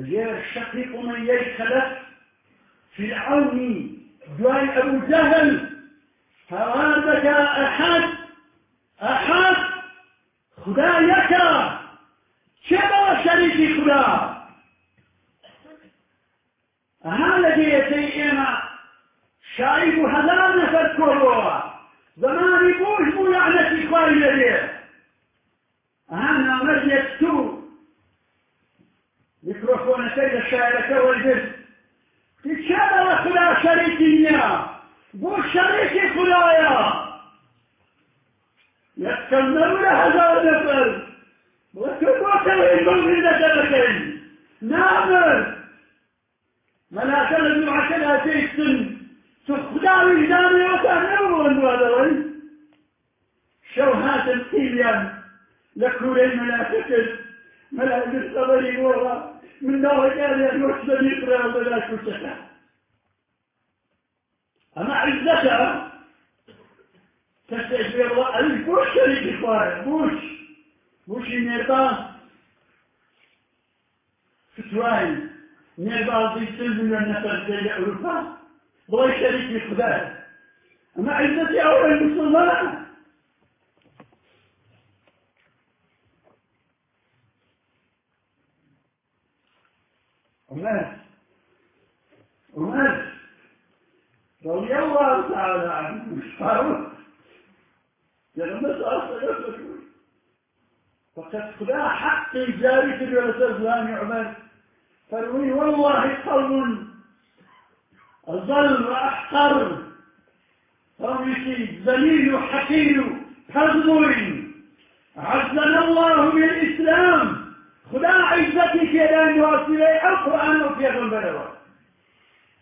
Speaker 1: جير الشقيق من يشخلف فرعوني دواي أبو جهل. هوادك أحد. أحد. خدا یکا چه با شریکی خدا. ها لگیتی ایما شایب و هزار نفر کروه زمانی بوش بو لعنتی خواهی لگه. ها نامر یکتو میکروفونەکەی لە شارەکەەوە گرت چه بەوە خدا شەریکی نییە بۆ شەریکی خدایە يتكلمون هزار نفر. وتبوكوا المولد لكي نعمل ملاك الذي عشان تيسن تخدعوا إدامي وتعملوا أنوالا شو هذا الكيليان لكوري ملاكة ملاك الصبري ورا من دور كان يمشي يقرأ ولا كل أما عزتها تستجيب الله. ألف بوش شريك إخواني بوش. بوش نيربان فتواي نيربان دي سلم من النفر زي أوروبا. بغي شريك خداه أما عزتي أول المسلمان عمر عمر رضي الله تعالى عنه. فاروق يغمس. أصلا فقد خدا حق في الرسول عمر فروي والله قوم أظل وأحقر فرمشي ذليل حقير حزمر عزنا الله بالإسلام. خدا عزتي في دان واسلة القرآن وفي غنبر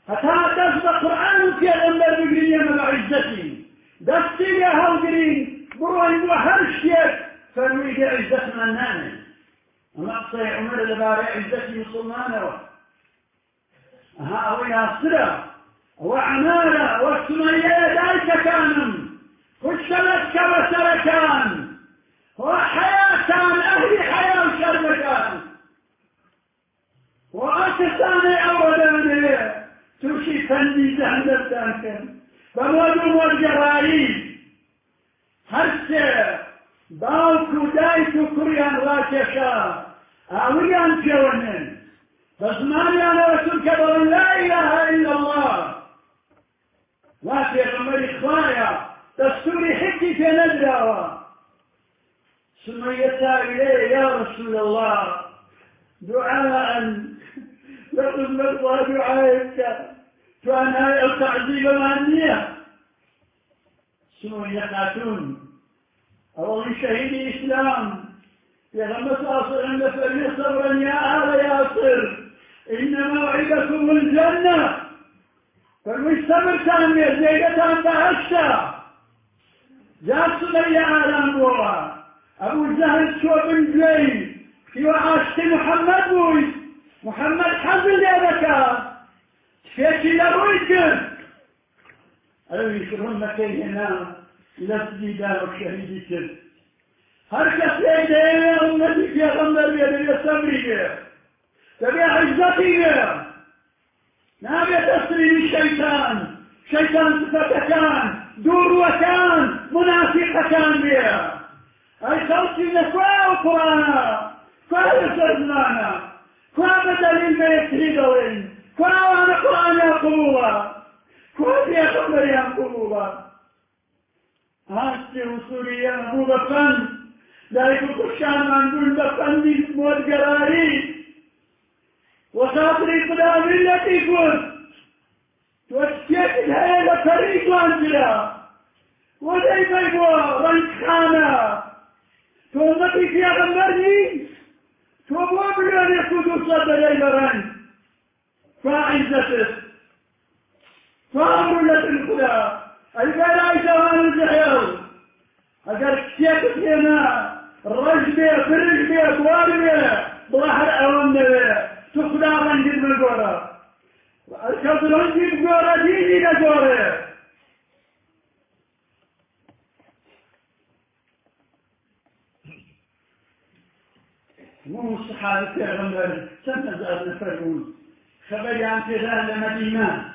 Speaker 1: حتى دست القرآن في غنبر بقرية من عزتي. دستي يا هالقرين بروي وهرشيك فروي عزتنا الناني أما أقصي عمر لباري عزتي مسلمانة. ها أو ياسرة وعمارة والسمية ذلك كانم خشمت كان وحياة أهل حياة وشربكان وأكسان أولاني تمشي فندي زهدت تانكن فمودو والجرائي هرسي باوكو دايكو كريان راكشا أويان كونن بزمانيان رسول كبر لا إله إلا الله. واتي غمري خوايا دستوري حكي في نجراوة سميتا إليه يا رسول الله دعاء لقد مرضى دعائك فأنا التعذيب مانية سمية خاتون أول شهيد إسلام. يا غمس أصر عند فريق صبرا يا آل ياسر إن موعدكم الجنة. فالمستمر كان زيدة بهشتا جاء سمية عالم بوا أبو جهل شو بن جوي في عاشت محمد بوي محمد حزن لك شيكي لرويك ألو يشرون مكي هنا لسجي دارك شهيدي كر هر کس ایده امتی پیغمبر بیده بیده صبری بیده تبي عزتي نابي نابێت ئەسری شەیتان. شەیتان سفەتەکان دووڕوەکان منافقەکان بێ. ئەی خەڵکی لەکواو قورانە کوا لەسەر زمانە؟ کوا بەدەلیل بە یەکتری دەڵێن؟ کواوانە قورانیان قبوڵە کوا پێغەمبەریان قبوڵە هاشتی و سووریان بوو بە فەند دایک و کوشانمان بوون بە فەندی مۆدگەراری. وخاطري خدا ملتي كنت توشيت الهيلة فريق وانجلا. ودايما يبوا رنك خانة تومتي في أغمرني توبوا بلون يكودوا صدر إلى رنك فاعزته فامر لك الخدا البلاء جوان الزهير اگر كيف هنا رجبه فرجبه دواربه ظهر نبه تخدا رنجد مگورا کس رنجد گورا دینی نگوره مو الصحابة پیغمبر چند هزار نفر بود؟ خبری عن پیغمبر لمدینه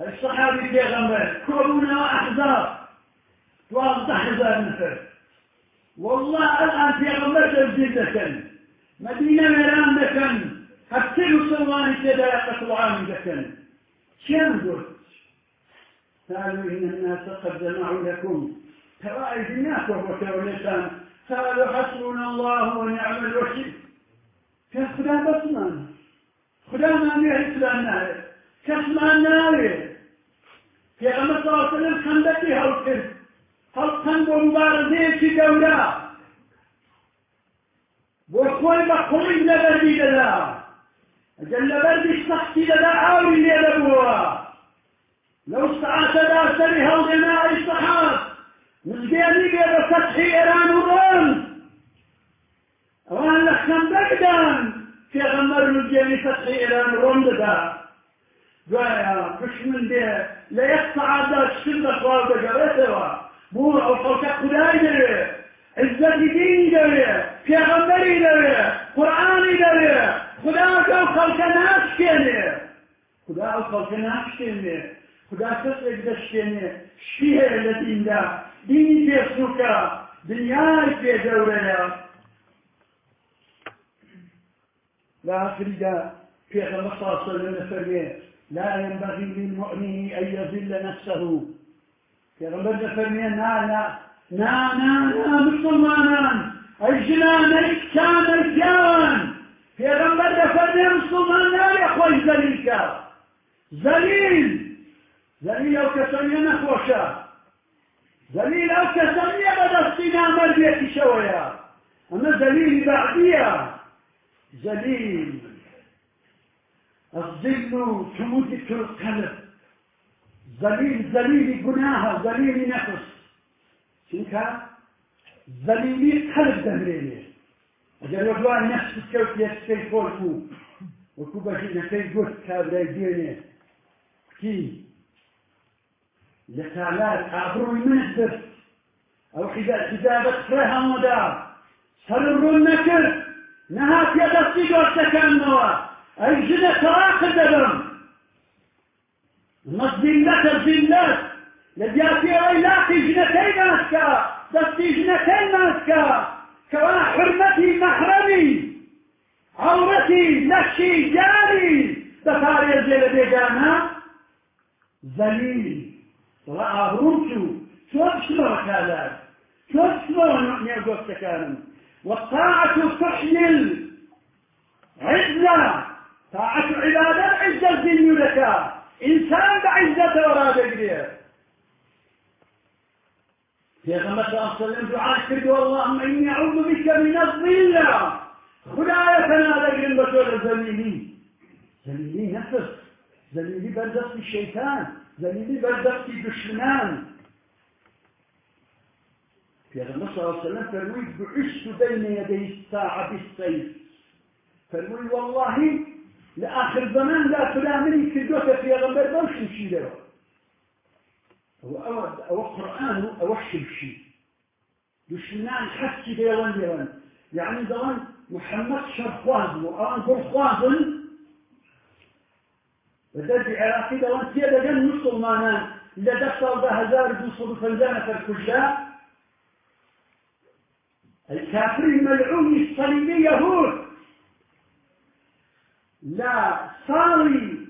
Speaker 1: الصحابي پیغمبر كورونا وأحزاب توازده هزار نفر. والله الآن پیغمبر تبجيل مدينة ميران دكن. حتى مسلمان كذا قتل عام دكن. كم قلت؟ قالوا إن الناس قد جمعوا لكم. ترى الناس وهو كولتان قالوا حسبنا الله ونعم الوكيل. كان خدا بسمان خدا ما بيه إسلام ناري كسمان ناري في أمر صلى الله عليه وسلم خندقي هل هل خندق مبارزة وخوي بخوي لبردي لنا أجل لبردي الشخصي لنا عاوي لبوا لو ساعة لا سرها وغناء الصحاب مزبياني بيضا فتح إيران وروم أوان لخم بقدان في غمر مزبياني فتح إيران وروم لدا جوايا كش من ده لا يقطع هذا الشلة خواب بجرته مو أو خلق خداي عزتی دینی داره پیغمبری داره قرآنی داره خدا أو خلق نفس کنه خدا أو خلق نفس کنه خدا کەسێک دەشتێنێ شی هەیە لە دیندا دینی پێسووکە دنیای پێدەورەیە لە آخریدا پێغەمبەر صلی الله عليه وسلم فەرمێ لا ينبغي للمؤمن أن يذل نفسه. پێغەمبەر دەفەرمێ نا نا نا نا نا مسلمانان. ئەی ژنانەی کچانەی پیاوان پێغەمبەر دەفەرمێ مسلمان نایە خۆی زەلیلکە زەلیل زەلیل ئەو کەسەنیە نەخۆشە زەلیل ئەو کەسەنیە بەدەستی نامەردێکیشەوەیە ئەمە زەلیلی بەعدیە زەلیل الظل تموت القلب زەلیل زەلیلی گوناهە زەلیلی نەفس چونکە زەلیلی قەلب دەمرێنێ ئەگەر وە دوای نەفس کەوت یەکسەی خۆش بوو وەکو بەژینەکەی گوت کابرای دێنێ کی؟ لە تالار ئابڕووی منت برد. ئەو حجابەت فرە هەموودا. سەر ڕوون نەکرد. نەها پێدەستی گۆشتەکانەوە. ئەی ژنە تەواقع دەبم. مەزیلەتە زیلەت لە دیاتێەوەی لاقی ژنەکەی ناسکە دەستی ژنەکەی ناسکە کەوا حرمەتی مەحرەمی عورەتی لەشی جاری دەپارێزێ لە بێگانە زەلیل دڵە ئابروم چوو چۆن بچمەوە کالار چۆن بچمەوە نێوگۆستەکانم والطاعة تحيي العزة طاعة عبادة عزة الدنيا لك. إنسان بعزة ولا بقدر. يا غمة صلى الله عليه وسلم دعاء كرد اللهم إني أعوذ بك من الظل خدايا تنادى من بطول الزميلي. زميلي نفس. زميلي بردست الشيطان. زميلي بردست الدشمنان يا غمة صلى الله عليه وسلم فرميت بعشت بين يدي الساعة بالسيف. فرمي والله لآخر زمان لا فلامني كردوك في غمبر بوش له هو أو أو قرآن أو شيء دشمنان حكي ديوان ديوان يعني دوان محمد شرخواز وأوان برخواز بدرج عراقي دوان تيدا جن مسلمانا. إذا دخل ده هزار دوصل فنزانة فركشا الكافر الملعون الصليبي يهود. لا صاوي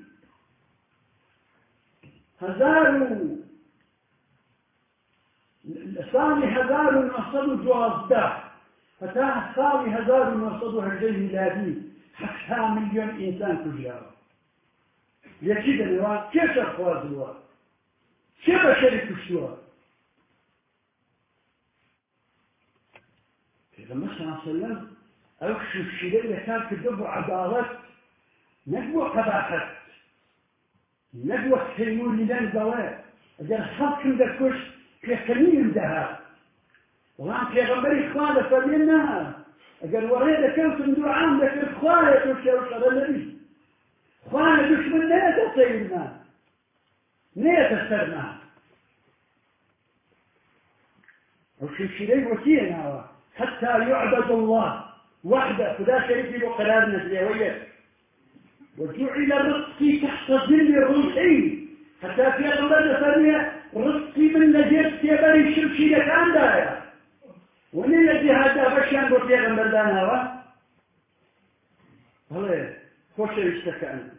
Speaker 1: صاوي هزار وصلوا جوازده. فتاه صاوي هزار وصلوا هجري ميلادي. حتى مليون إنسان كجاوة يكيد الوان كيف أخواز الوان كيف شريك الشوار لما صلى الله عليه وسلم أكشف الشيء كان كذب عدالة نجوى قباحة نجوى تهيمون لنا الزواج أجل خلقهم دكوش كيخليهم دها وان في غمبري إخوانة فبينها أجل وريد كم صندوق عام لك إخوانة توشي وشر النبي إخوانة دشمن نية تصيرنا نية تسترنا وشي شيء وكينا حتى يعبد الله وحده. فدا شريك له قرار نزليوية وجعل رزقي تحت ظل روحي. حتى في أغلب ثانية رزقي من عندها ومن الذي هذا بشان بطيئة غنبر لنا هوا هلا خوش يشتكى عنه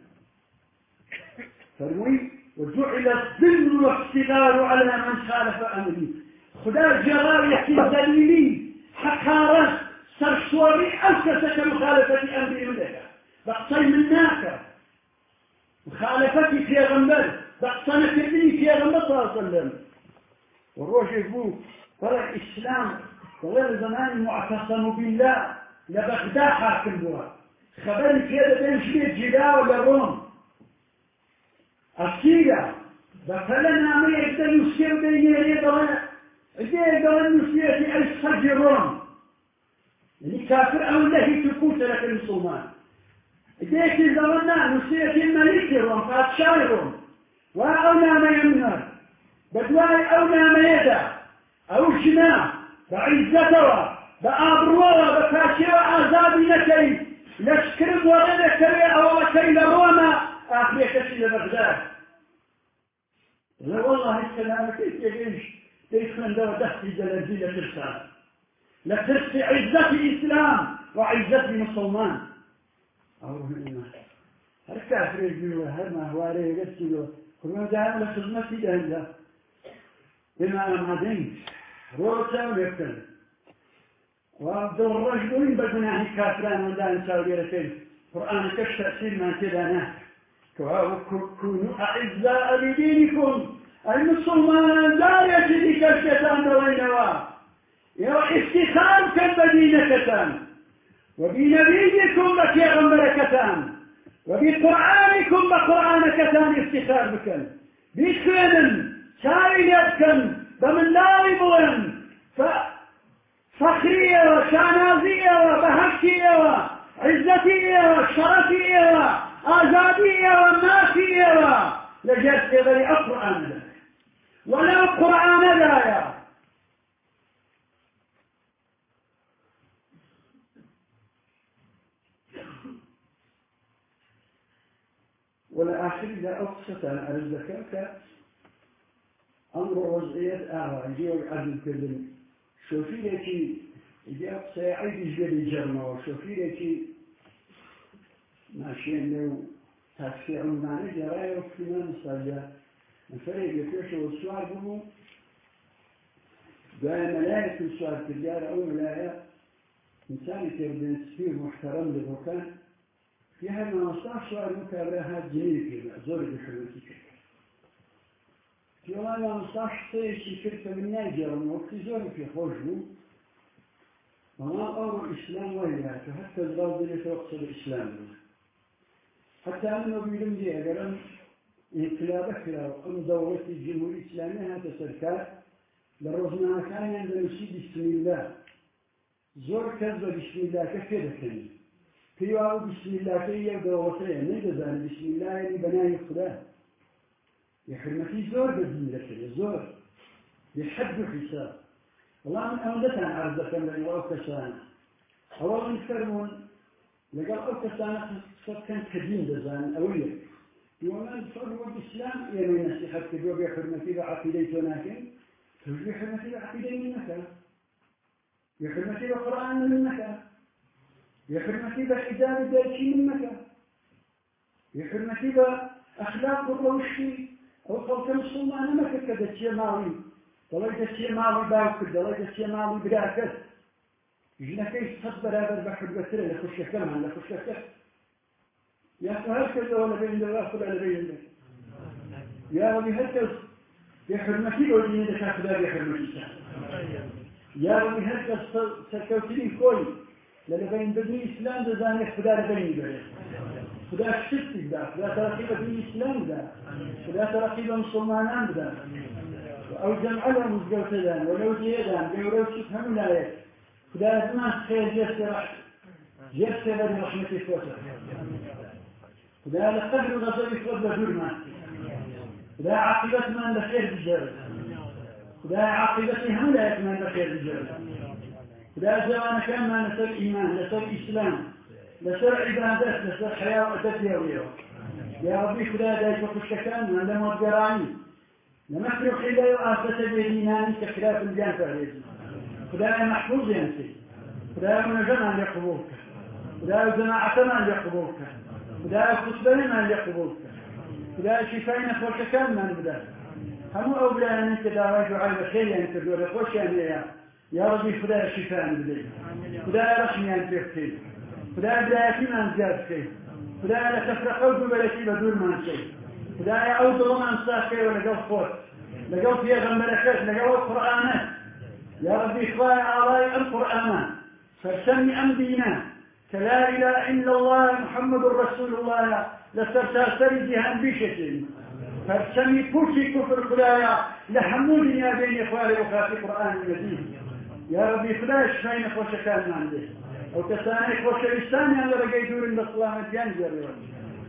Speaker 1: فرمي وجعل الظل والاحتلال على من خالف أمري خدا جلال يحكي دليلي حقارة سرشوري أسسك مخالفة أمري منك بقصي مناك مخالفتي في غنبر بقصنا كبني في غنبر صلى الله عليه وسلم والروح يقول طلع الإسلام طلع زمان معتصم بالله لبغداد حاكم بها خبرني كده بين شبيه جدا ولا روم أصيلة بفلنا ما يقدر يسير بين يديه يقدر يسير في أي صجرون يعني كافر أو الله تكون لك المسلمان ديك زمنا نسيت الملك وأونا ما يمنر بدواي أونا ما يدا أو جنا بعزته بأبروه. بكاشي وعذابي لكي لشكر ورد كري أو لكي لروما آخر يكشي لبغداد. لا والله السلام كيف يعيش يدخل دور دخل جلزيلة ترسال لترسي عزة الإسلام وعزة المسلمان أو هنا هل كافر يقول هل ما هو عليه يقول كل ما جاء لخدمتي جهنة بما أمدين روتا ويبتل وعبد الرجل بجناه كافران ودان ساوي رسول قرآن كش تأثير ما كذا ناك كونوا أعزاء بدينكم المسلمان لا يجري كالشيطان وينوا يا افتخار كالمدينة وبنبيكم بكيغمبركتان وبقرآنكم بقرآن كتان افتخار بكم بخير شايل يبكم بمن يبغن فخرية وشانازية وبهكية وعزتية وشرفية وآزادية وماسية لجلس غير القرآن ولا القرآن لا يا ولا آخر إذا أقصت على الزكاة أمر وضعية آه يجيو عدل كردن شوفي لكي يجي أقصى عيد جدي جرمة وشوفي لكي ماشيين لو تاكسي عماني جرايا وكما مصالجة الفريق يكوش والسؤال بمو دائما ملاية السؤال تجارة أو ملاية. إنسان يتردن سفير محترم یه هر نوستاخ سوار میکرده هر جهی کرده زور دخلوتی کرده پیوان نوستاخ تیشی کرد من نجرم وقتی زوری پی خوش بود وما أمر الإسلام وهياته حتى الغرب اللي توقصد الإسلام منه. حتى أنه بيلم دي أقرم انقلاب خلال قم دولة الجمهورية الإسلامية هذا سركات لرزنا كان عند بسم الله؟ زور كذب بسم الله كفر كني پێیوا بسم الله یەک دەوەتەیە نەدەزانێت بسم الله یعنی بەناوی خدا. یحرمەتی زۆر بەدین دەکرێت زۆر بحد حساب. والله من ئەوەندەتان عرض دەکەم لەگەڵ ئەو کەسانە ئەوە من فەرمونون لەگەڵ ئەو کەسانە قسەکەن کە دین دەزانن ئەوە یەک ومن فرض الإسلام يعني نصيحة كذوب يحرمتي بعقيدة وناكن تجي حرمتي بعقيدة من مكة يحرمتي بقرآن من يحرمتي بحجاب دايكي من مكة. يحرمتي بأخلاق الروشي. أو قلت مسلمان مكة كذا تشي ماوي دلائي تشي ماوي باوك دلائي تشي ماوي براكت جينا كيف صد برابر بحر بسرة لخش كلمة لخش كلمة يا أخي هكذا ولا بين الله ولا بين الله يا ربي هكذا وديني دكاتره يحرمتي يا ربي هكذا سكوتني كوي. لأن بين بدون إسلام ده زاني خدا بين بره خدا شرك ده خدا ترقيب في الإسلام ده خدا ترقيب مسلمان ده أو جمع لهم مزجوتان ولو جيدان بيورو شيء هم لا يك خدا زمان خير جس رح جس بدي رحمة فوته خدا لقدر غضب فوت بدور ما خدا عاقبة من بخير بجرد خدا عاقبة هم لا يك من بخير بجرد لا زمان كان ما نسر إيمان نسر إسلام نسر عبادات نسر حياة وتدبير يا ربي. خدا دايك وخشكان من لم أدقراني نمحر خلا يؤسس بيديناني كخلاف الجان فعليزي خدا محفوظ ينسي خدا من جمع لقبولك خدا جماعة من لقبولك خدا خطبين من لقبولك خدا شفاين خوشكان من بدا همو أولا أنك دعوة جعل بخير يعني تدور خوش يعني يا ربي خدا شفاء بدي خدا رحمي أنت فيه خدا بدايتي من زياد فيه خدا لا تفرق أود بلتي بدون ما شيء خدا يعود الله من ولا جو فوت لقوا فيها غمبركات لقوا القرآن يا ربي إخواني علي القرآن. فارسمي أمدينا كلا إله إلا الله محمد رسول الله. لسرتا سري جهان بشكل. فارسمي كوشي كفر خدايا. لحمود يا بين إخواني وخاتي قرآن المدين يا ربي فلاش فين خوش كان عندي أو كساني خوش إستاني أنا رجع دور البصلة مجان جري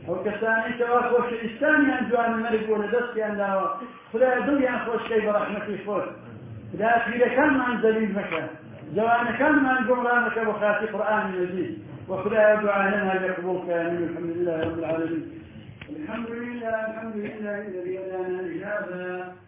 Speaker 1: أو كساني توا خوش إستاني عن جوان الملك ولا دست عن دوا فلا دنيا خوش كي برحمتي خوش. فلا في كان عن زليل مكان جوان كان من جمرانك وخاتي قرآن المجيد وخلا دعاء لنا يقبلك من الحمد لله رب العالمين. الحمد لله الحمد لله الذي هدانا لهذا